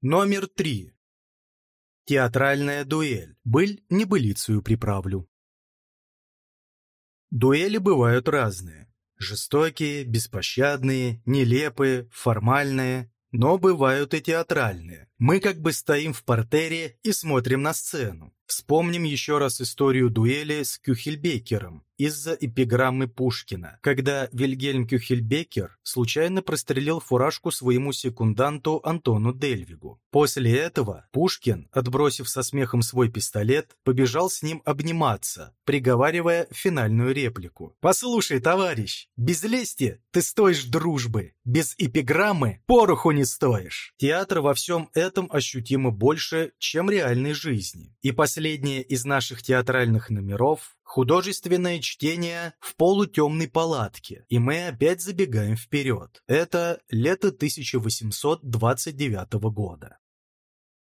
Номер три. Театральная дуэль. Быль небылицию приправлю. Дуэли бывают разные. Жестокие, беспощадные, нелепые, формальные. Но бывают и театральные. Мы как бы стоим в портере и смотрим на сцену. Вспомним еще раз историю дуэли с Кюхельбекером из-за эпиграммы Пушкина, когда Вильгельм Кюхельбекер случайно прострелил фуражку своему секунданту Антону Дельвигу. После этого Пушкин, отбросив со смехом свой пистолет, побежал с ним обниматься, приговаривая финальную реплику. «Послушай, товарищ, без лести ты стоишь дружбы, без эпиграммы пороху не стоишь». Театр во всем этом ощутимо больше, чем реальной жизни. И после последнее из наших театральных номеров – художественное чтение в полутемной палатке, и мы опять забегаем вперед. Это лето 1829 года.